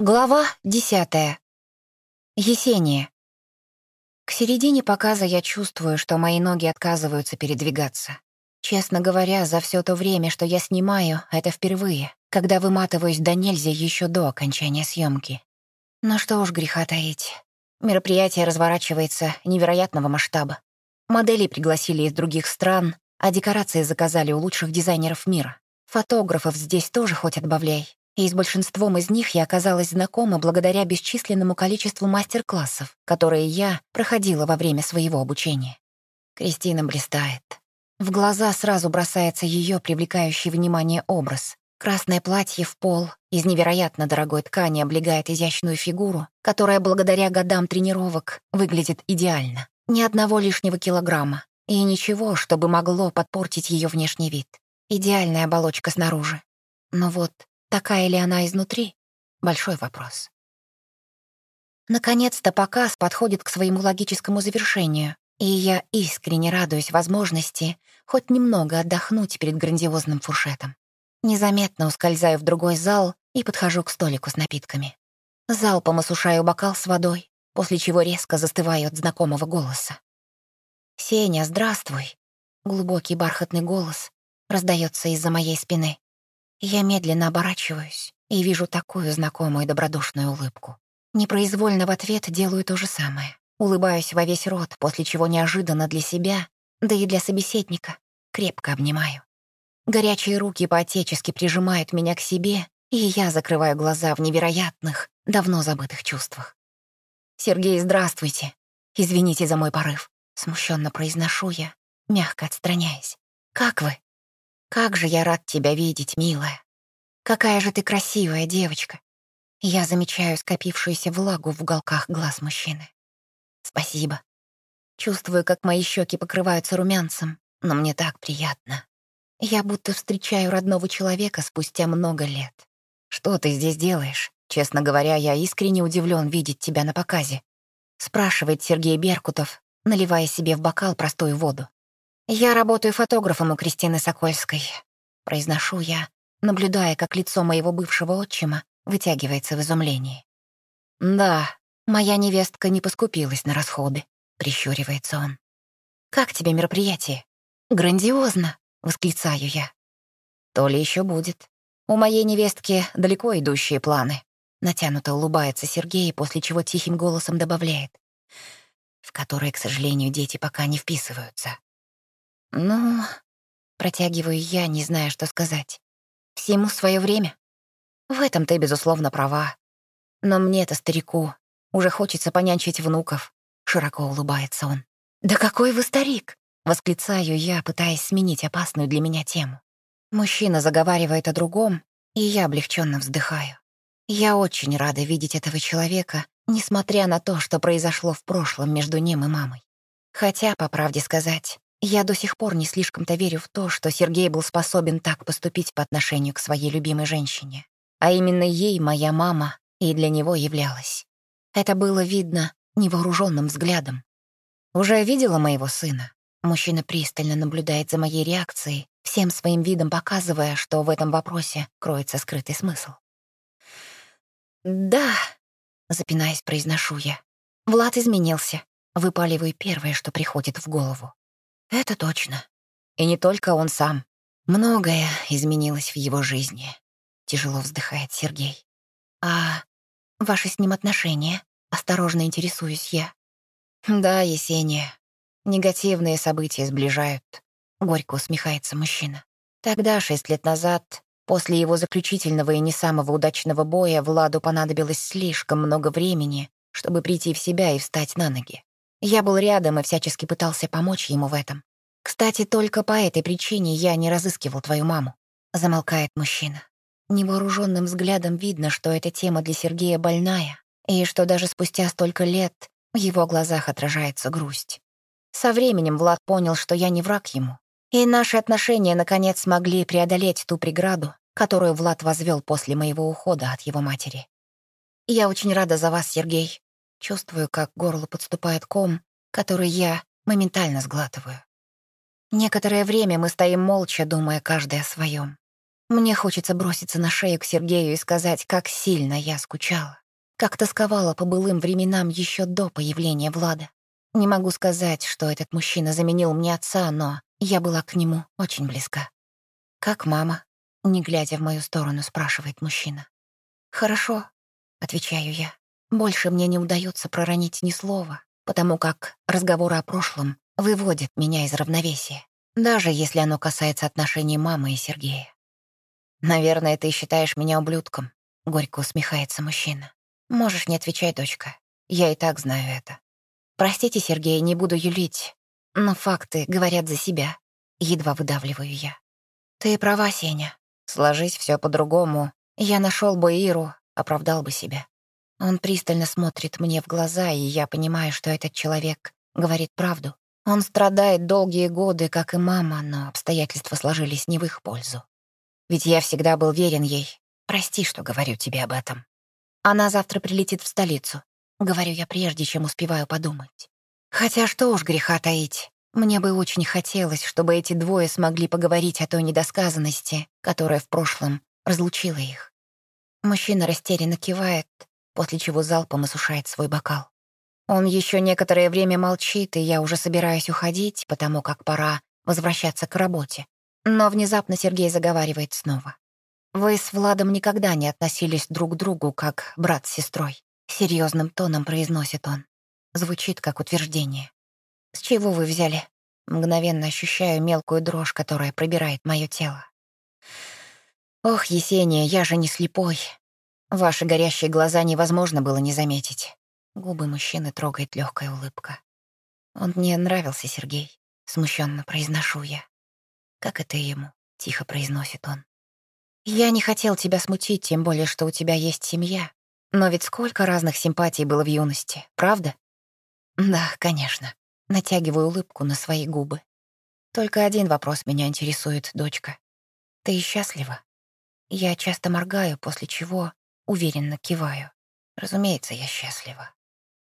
Глава десятая. Есения. К середине показа я чувствую, что мои ноги отказываются передвигаться. Честно говоря, за все то время, что я снимаю, это впервые, когда выматываюсь до нельзя еще до окончания съемки. Но что уж греха таить. Мероприятие разворачивается невероятного масштаба. Моделей пригласили из других стран, а декорации заказали у лучших дизайнеров мира. Фотографов здесь тоже хоть отбавляй и с большинством из них я оказалась знакома благодаря бесчисленному количеству мастер-классов, которые я проходила во время своего обучения. Кристина блистает. В глаза сразу бросается ее привлекающий внимание образ. Красное платье в пол из невероятно дорогой ткани облегает изящную фигуру, которая благодаря годам тренировок выглядит идеально. Ни одного лишнего килограмма и ничего, чтобы могло подпортить ее внешний вид. Идеальная оболочка снаружи. Но вот Такая ли она изнутри? Большой вопрос. Наконец-то показ подходит к своему логическому завершению, и я искренне радуюсь возможности хоть немного отдохнуть перед грандиозным фуршетом. Незаметно ускользаю в другой зал и подхожу к столику с напитками. Залпом осушаю бокал с водой, после чего резко застываю от знакомого голоса. «Сеня, здравствуй!» Глубокий бархатный голос раздается из-за моей спины. Я медленно оборачиваюсь и вижу такую знакомую добродушную улыбку. Непроизвольно в ответ делаю то же самое. Улыбаюсь во весь рот, после чего неожиданно для себя, да и для собеседника, крепко обнимаю. Горячие руки по-отечески прижимают меня к себе, и я закрываю глаза в невероятных, давно забытых чувствах. «Сергей, здравствуйте. Извините за мой порыв», — смущенно произношу я, мягко отстраняясь. «Как вы?» Как же я рад тебя видеть, милая. Какая же ты красивая девочка. Я замечаю скопившуюся влагу в уголках глаз мужчины. Спасибо. Чувствую, как мои щеки покрываются румянцем, но мне так приятно. Я будто встречаю родного человека спустя много лет. Что ты здесь делаешь? Честно говоря, я искренне удивлен видеть тебя на показе. Спрашивает Сергей Беркутов, наливая себе в бокал простую воду. «Я работаю фотографом у Кристины Сокольской», — произношу я, наблюдая, как лицо моего бывшего отчима вытягивается в изумлении. «Да, моя невестка не поскупилась на расходы», — прищуривается он. «Как тебе мероприятие?» «Грандиозно», — восклицаю я. «То ли еще будет. У моей невестки далеко идущие планы», — натянуто улыбается Сергей, после чего тихим голосом добавляет, в которые, к сожалению, дети пока не вписываются. «Ну...» — протягиваю я, не зная, что сказать. «Всему свое время. В этом ты, безусловно, права. Но мне-то, старику, уже хочется понянчить внуков», — широко улыбается он. «Да какой вы старик!» — восклицаю я, пытаясь сменить опасную для меня тему. Мужчина заговаривает о другом, и я облегченно вздыхаю. Я очень рада видеть этого человека, несмотря на то, что произошло в прошлом между ним и мамой. Хотя, по правде сказать, я до сих пор не слишком-то верю в то, что Сергей был способен так поступить по отношению к своей любимой женщине. А именно ей моя мама и для него являлась. Это было видно невооруженным взглядом. Уже видела моего сына? Мужчина пристально наблюдает за моей реакцией, всем своим видом показывая, что в этом вопросе кроется скрытый смысл. «Да», — запинаясь, произношу я. Влад изменился. Выпаливаю первое, что приходит в голову. Это точно. И не только он сам. Многое изменилось в его жизни. Тяжело вздыхает Сергей. А ваши с ним отношения? Осторожно интересуюсь я. Да, Есения. Негативные события сближают. Горько усмехается мужчина. Тогда, шесть лет назад, после его заключительного и не самого удачного боя, Владу понадобилось слишком много времени, чтобы прийти в себя и встать на ноги. Я был рядом и всячески пытался помочь ему в этом. Кстати, только по этой причине я не разыскивал твою маму. Замолкает мужчина. Невооруженным взглядом видно, что эта тема для Сергея больная, и что даже спустя столько лет в его глазах отражается грусть. Со временем Влад понял, что я не враг ему, и наши отношения, наконец, смогли преодолеть ту преграду, которую Влад возвел после моего ухода от его матери. Я очень рада за вас, Сергей. Чувствую, как горло подступает ком, который я моментально сглатываю. Некоторое время мы стоим молча, думая каждый о своем. Мне хочется броситься на шею к Сергею и сказать, как сильно я скучала, как тосковала по былым временам еще до появления Влада. Не могу сказать, что этот мужчина заменил мне отца, но я была к нему очень близка. «Как мама?» — не глядя в мою сторону, спрашивает мужчина. «Хорошо», — отвечаю я. Больше мне не удается проронить ни слова, потому как разговоры о прошлом выводят меня из равновесия, даже если оно касается отношений мамы и Сергея. «Наверное, ты считаешь меня ублюдком», — горько усмехается мужчина. «Можешь не отвечать, дочка. Я и так знаю это. Простите, Сергей, не буду юлить, но факты говорят за себя. Едва выдавливаю я. Ты права, Сеня. Сложись все по-другому. Я нашел бы Иру, оправдал бы себя. Он пристально смотрит мне в глаза, и я понимаю, что этот человек говорит правду. Он страдает долгие годы, как и мама, но обстоятельства сложились не в их пользу. Ведь я всегда был верен ей. Прости, что говорю тебе об этом. Она завтра прилетит в столицу. Говорю я прежде, чем успеваю подумать. Хотя что уж греха таить. Мне бы очень хотелось, чтобы эти двое смогли поговорить о той недосказанности, которая в прошлом разлучила их. Мужчина растерянно кивает, после чего залпом осушает свой бокал. Он еще некоторое время молчит, и я уже собираюсь уходить, потому как пора возвращаться к работе. Но внезапно Сергей заговаривает снова. «Вы с Владом никогда не относились друг к другу, как брат с сестрой», — серьезным тоном произносит он. Звучит как утверждение. «С чего вы взяли?» Мгновенно ощущаю мелкую дрожь, которая пробирает мое тело. «Ох, Есения, я же не слепой. Ваши горящие глаза невозможно было не заметить. Губы мужчины трогает легкая улыбка. Он мне нравился, Сергей. Смущенно произношу я. Как это ему? Тихо произносит он. Я не хотел тебя смутить, тем более, что у тебя есть семья. Но ведь сколько разных симпатий было в юности, правда? Да, конечно. Натягиваю улыбку на свои губы. Только один вопрос меня интересует, дочка. Ты счастлива? Я часто моргаю, после чего Уверенно киваю. Разумеется, я счастлива.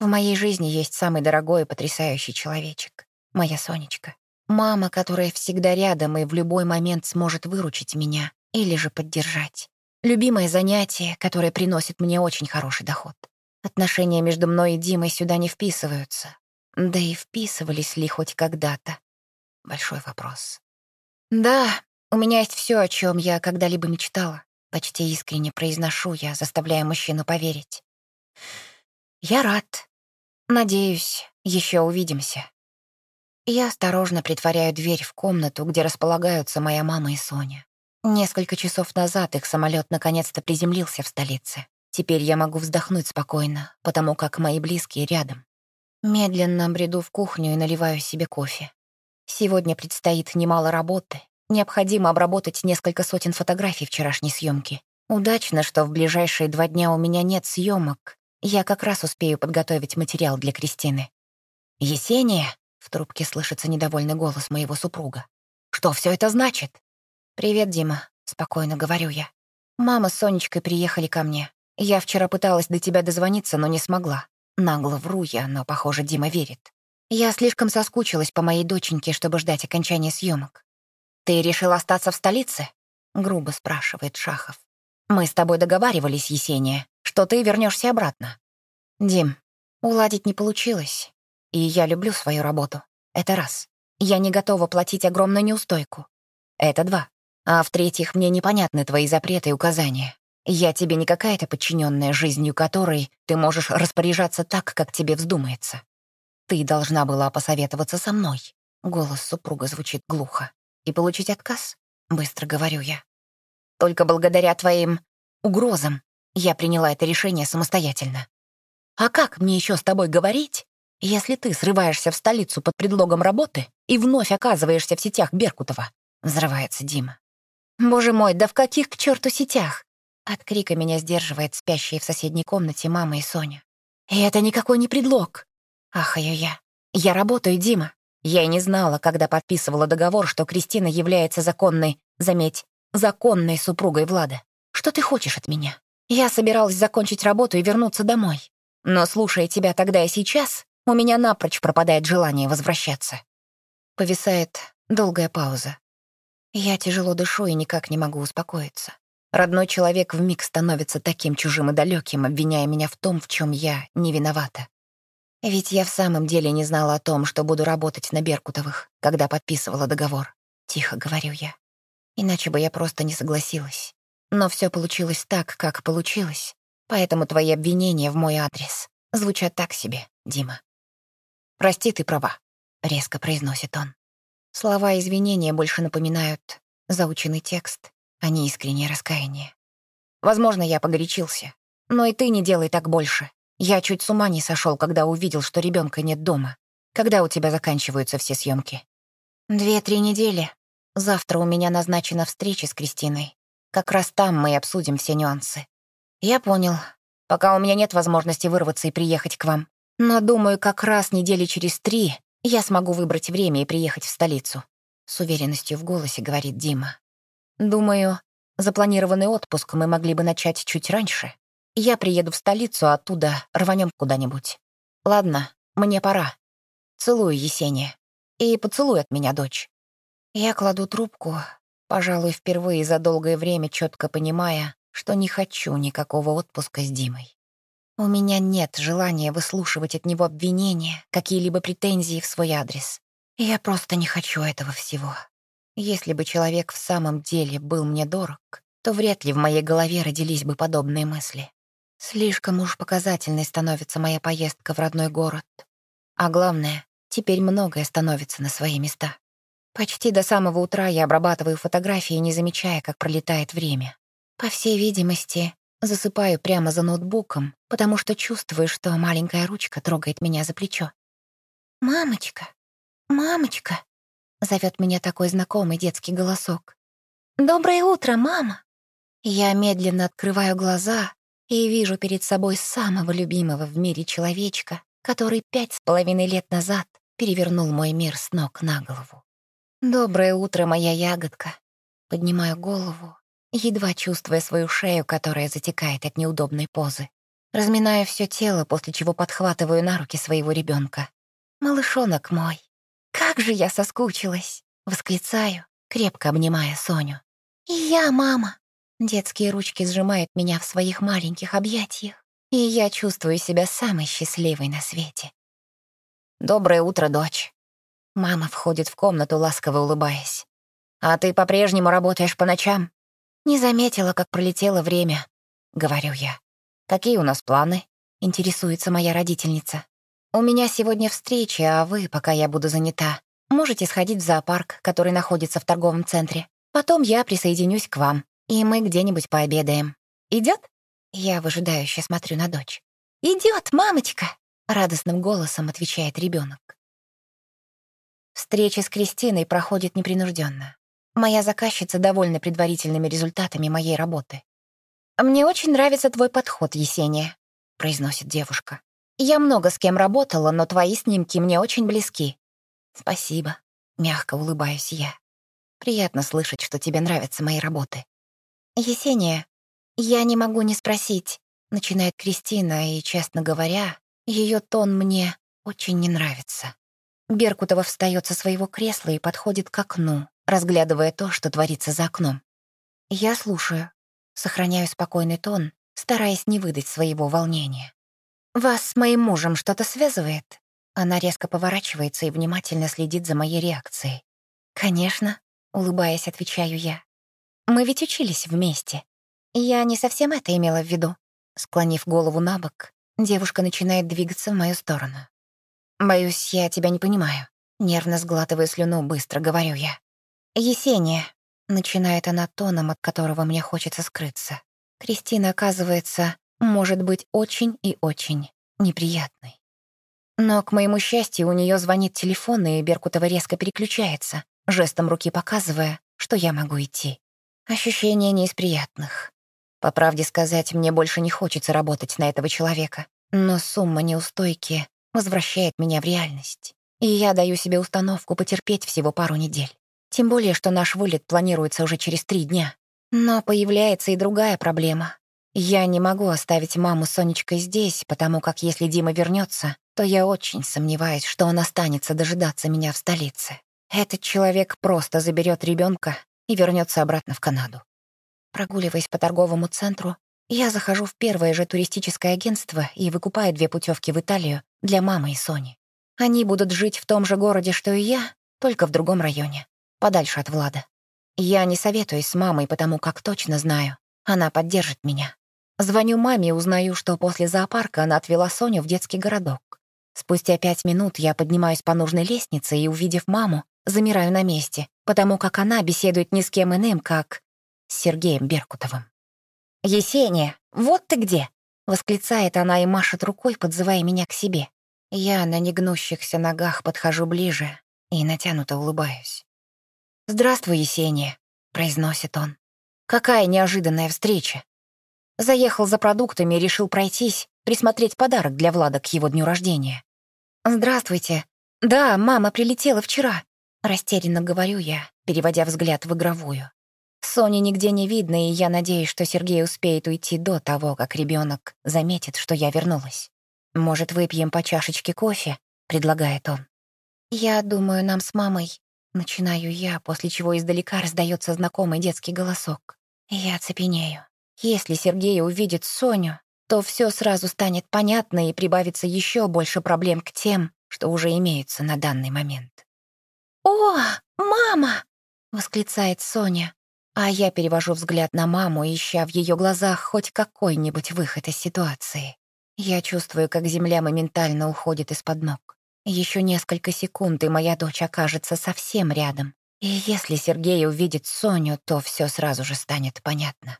В моей жизни есть самый дорогой и потрясающий человечек. Моя Сонечка. Мама, которая всегда рядом и в любой момент сможет выручить меня или же поддержать. Любимое занятие, которое приносит мне очень хороший доход. Отношения между мной и Димой сюда не вписываются. Да и вписывались ли хоть когда-то? Большой вопрос. Да, у меня есть все, о чем я когда-либо мечтала. Почти искренне произношу я, заставляя мужчину поверить. Я рад. Надеюсь, еще увидимся. Я осторожно притворяю дверь в комнату, где располагаются моя мама и Соня. Несколько часов назад их самолет наконец-то приземлился в столице. Теперь я могу вздохнуть спокойно, потому как мои близкие рядом. Медленно бреду в кухню и наливаю себе кофе. Сегодня предстоит немало работы, Необходимо обработать несколько сотен фотографий вчерашней съемки. Удачно, что в ближайшие два дня у меня нет съемок. Я как раз успею подготовить материал для Кристины. «Есения!» — в трубке слышится недовольный голос моего супруга. «Что все это значит?» «Привет, Дима», — спокойно говорю я. «Мама с Сонечкой приехали ко мне. Я вчера пыталась до тебя дозвониться, но не смогла. Нагло вру я, но, похоже, Дима верит. Я слишком соскучилась по моей доченьке, чтобы ждать окончания съемок. «Ты решил остаться в столице?» — грубо спрашивает Шахов. «Мы с тобой договаривались, Есения, что ты вернешься обратно». «Дим, уладить не получилось, и я люблю свою работу. Это раз. Я не готова платить огромную неустойку. Это два. А в-третьих, мне непонятны твои запреты и указания. Я тебе не какая-то подчиненная, жизнью которой ты можешь распоряжаться так, как тебе вздумается. Ты должна была посоветоваться со мной. Голос супруга звучит глухо и получить отказ? Быстро говорю я. Только благодаря твоим угрозам я приняла это решение самостоятельно. А как мне еще с тобой говорить, если ты срываешься в столицу под предлогом работы и вновь оказываешься в сетях Беркутова? Взрывается Дима. Боже мой, да в каких к черту сетях? От крика меня сдерживает спящие в соседней комнате мама и Соня. И это никакой не предлог. Ахаю я. Я работаю, Дима. Я и не знала, когда подписывала договор, что Кристина является законной, заметь, законной супругой Влада. Что ты хочешь от меня? Я собиралась закончить работу и вернуться домой. Но, слушая тебя тогда и сейчас, у меня напрочь пропадает желание возвращаться. Повисает долгая пауза. Я тяжело дышу и никак не могу успокоиться. Родной человек вмиг становится таким чужим и далеким, обвиняя меня в том, в чем я не виновата. Ведь я в самом деле не знала о том, что буду работать на Беркутовых, когда подписывала договор. Тихо говорю я. Иначе бы я просто не согласилась. Но все получилось так, как получилось. Поэтому твои обвинения в мой адрес звучат так себе, Дима. «Прости, ты права», — резко произносит он. Слова извинения больше напоминают заученный текст, а не искреннее раскаяние. Возможно, я погорячился. Но и ты не делай так больше. Я чуть с ума не сошел, когда увидел, что ребенка нет дома. Когда у тебя заканчиваются все съемки? Две-три недели. Завтра у меня назначена встреча с Кристиной. Как раз там мы и обсудим все нюансы. Я понял. Пока у меня нет возможности вырваться и приехать к вам. Но думаю, как раз недели через три я смогу выбрать время и приехать в столицу. С уверенностью в голосе говорит Дима. Думаю, запланированный отпуск мы могли бы начать чуть раньше. Я приеду в столицу, а оттуда рванем куда-нибудь. Ладно, мне пора. Целую, Есения. И поцелуй от меня, дочь. Я кладу трубку, пожалуй, впервые за долгое время четко понимая, что не хочу никакого отпуска с Димой. У меня нет желания выслушивать от него обвинения, какие-либо претензии в свой адрес. Я просто не хочу этого всего. Если бы человек в самом деле был мне дорог, то вряд ли в моей голове родились бы подобные мысли. Слишком уж показательной становится моя поездка в родной город. А главное, теперь многое становится на свои места. Почти до самого утра я обрабатываю фотографии, не замечая, как пролетает время. По всей видимости, засыпаю прямо за ноутбуком, потому что чувствую, что маленькая ручка трогает меня за плечо. «Мамочка! Мамочка!» — зовет меня такой знакомый детский голосок. «Доброе утро, мама!» Я медленно открываю глаза и вижу перед собой самого любимого в мире человечка, который пять с половиной лет назад перевернул мой мир с ног на голову. «Доброе утро, моя ягодка!» Поднимаю голову, едва чувствуя свою шею, которая затекает от неудобной позы. Разминаю все тело, после чего подхватываю на руки своего ребенка. «Малышонок мой, как же я соскучилась!» Восклицаю, крепко обнимая Соню. «И я, мама!» Детские ручки сжимают меня в своих маленьких объятиях, и я чувствую себя самой счастливой на свете. «Доброе утро, дочь». Мама входит в комнату, ласково улыбаясь. «А ты по-прежнему работаешь по ночам?» «Не заметила, как пролетело время», — говорю я. «Какие у нас планы?» — интересуется моя родительница. «У меня сегодня встреча, а вы, пока я буду занята, можете сходить в зоопарк, который находится в торговом центре. Потом я присоединюсь к вам и мы где-нибудь пообедаем. Идет? Я выжидающе смотрю на дочь. Идет, мамочка! Радостным голосом отвечает ребенок. Встреча с Кристиной проходит непринужденно. Моя заказчица довольна предварительными результатами моей работы. «Мне очень нравится твой подход, Есения», — произносит девушка. «Я много с кем работала, но твои снимки мне очень близки». «Спасибо», — мягко улыбаюсь я. «Приятно слышать, что тебе нравятся мои работы». «Есения, я не могу не спросить», — начинает Кристина, и, честно говоря, ее тон мне очень не нравится. Беркутова встает со своего кресла и подходит к окну, разглядывая то, что творится за окном. Я слушаю, сохраняю спокойный тон, стараясь не выдать своего волнения. «Вас с моим мужем что-то связывает?» Она резко поворачивается и внимательно следит за моей реакцией. «Конечно», — улыбаясь, отвечаю я. Мы ведь учились вместе. Я не совсем это имела в виду. Склонив голову на бок, девушка начинает двигаться в мою сторону. «Боюсь, я тебя не понимаю». Нервно сглатывая слюну, быстро говорю я. «Есения», — начинает она тоном, от которого мне хочется скрыться. Кристина, оказывается, может быть очень и очень неприятной. Но, к моему счастью, у нее звонит телефон, и Беркутова резко переключается, жестом руки показывая, что я могу идти. Ощущение не из приятных. По правде сказать, мне больше не хочется работать на этого человека. Но сумма неустойки возвращает меня в реальность. И я даю себе установку потерпеть всего пару недель. Тем более, что наш вылет планируется уже через три дня. Но появляется и другая проблема. Я не могу оставить маму с Сонечкой здесь, потому как если Дима вернется, то я очень сомневаюсь, что он останется дожидаться меня в столице. Этот человек просто заберет ребенка и вернется обратно в Канаду. Прогуливаясь по торговому центру, я захожу в первое же туристическое агентство и выкупаю две путевки в Италию для мамы и Сони. Они будут жить в том же городе, что и я, только в другом районе, подальше от Влада. Я не советуюсь с мамой, потому как точно знаю, она поддержит меня. Звоню маме и узнаю, что после зоопарка она отвела Соню в детский городок. Спустя пять минут я поднимаюсь по нужной лестнице и, увидев маму, замираю на месте, потому как она беседует ни с кем иным, как с Сергеем Беркутовым. «Есения, вот ты где!» — восклицает она и машет рукой, подзывая меня к себе. Я на негнущихся ногах подхожу ближе и натянуто улыбаюсь. «Здравствуй, Есения», — произносит он. «Какая неожиданная встреча!» Заехал за продуктами и решил пройтись, присмотреть подарок для Влада к его дню рождения. «Здравствуйте. Да, мама прилетела вчера», — растерянно говорю я, переводя взгляд в игровую. Сони нигде не видно, и я надеюсь, что Сергей успеет уйти до того, как ребенок заметит, что я вернулась. «Может, выпьем по чашечке кофе?» — предлагает он. «Я думаю, нам с мамой...» Начинаю я, после чего издалека раздается знакомый детский голосок. Я цепенею. Если Сергей увидит Соню, то все сразу станет понятно и прибавится еще больше проблем к тем, что уже имеются на данный момент. «О, мама!» — восклицает Соня, а я перевожу взгляд на маму, ища в ее глазах хоть какой-нибудь выход из ситуации. Я чувствую, как земля моментально уходит из-под ног. Еще несколько секунд, и моя дочь окажется совсем рядом. И если Сергей увидит Соню, то все сразу же станет понятно.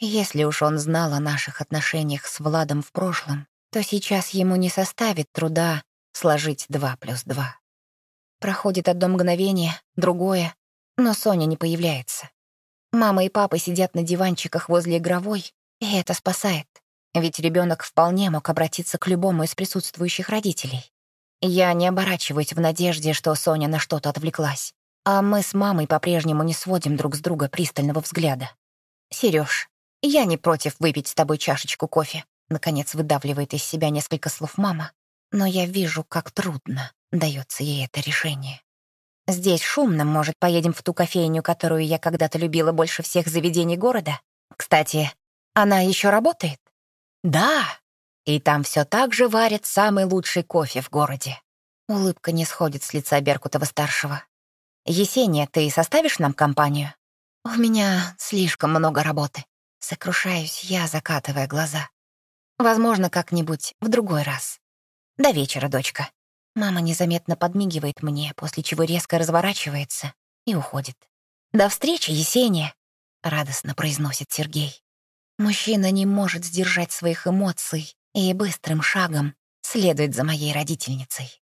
Если уж он знал о наших отношениях с Владом в прошлом, то сейчас ему не составит труда сложить два плюс два. Проходит одно мгновение, другое, но Соня не появляется. Мама и папа сидят на диванчиках возле игровой, и это спасает. Ведь ребенок вполне мог обратиться к любому из присутствующих родителей. Я не оборачиваюсь в надежде, что Соня на что-то отвлеклась. А мы с мамой по-прежнему не сводим друг с друга пристального взгляда. «Серёж, я не против выпить с тобой чашечку кофе», наконец выдавливает из себя несколько слов мама. Но я вижу, как трудно дается ей это решение. Здесь шумно, может, поедем в ту кофейню, которую я когда-то любила больше всех заведений города? Кстати, она еще работает? Да, и там все так же варят самый лучший кофе в городе. Улыбка не сходит с лица Беркутова-старшего. «Есения, ты составишь нам компанию?» «У меня слишком много работы». Сокрушаюсь я, закатывая глаза. «Возможно, как-нибудь в другой раз. До вечера, дочка». Мама незаметно подмигивает мне, после чего резко разворачивается и уходит. «До встречи, Есения!» — радостно произносит Сергей. Мужчина не может сдержать своих эмоций и быстрым шагом следует за моей родительницей.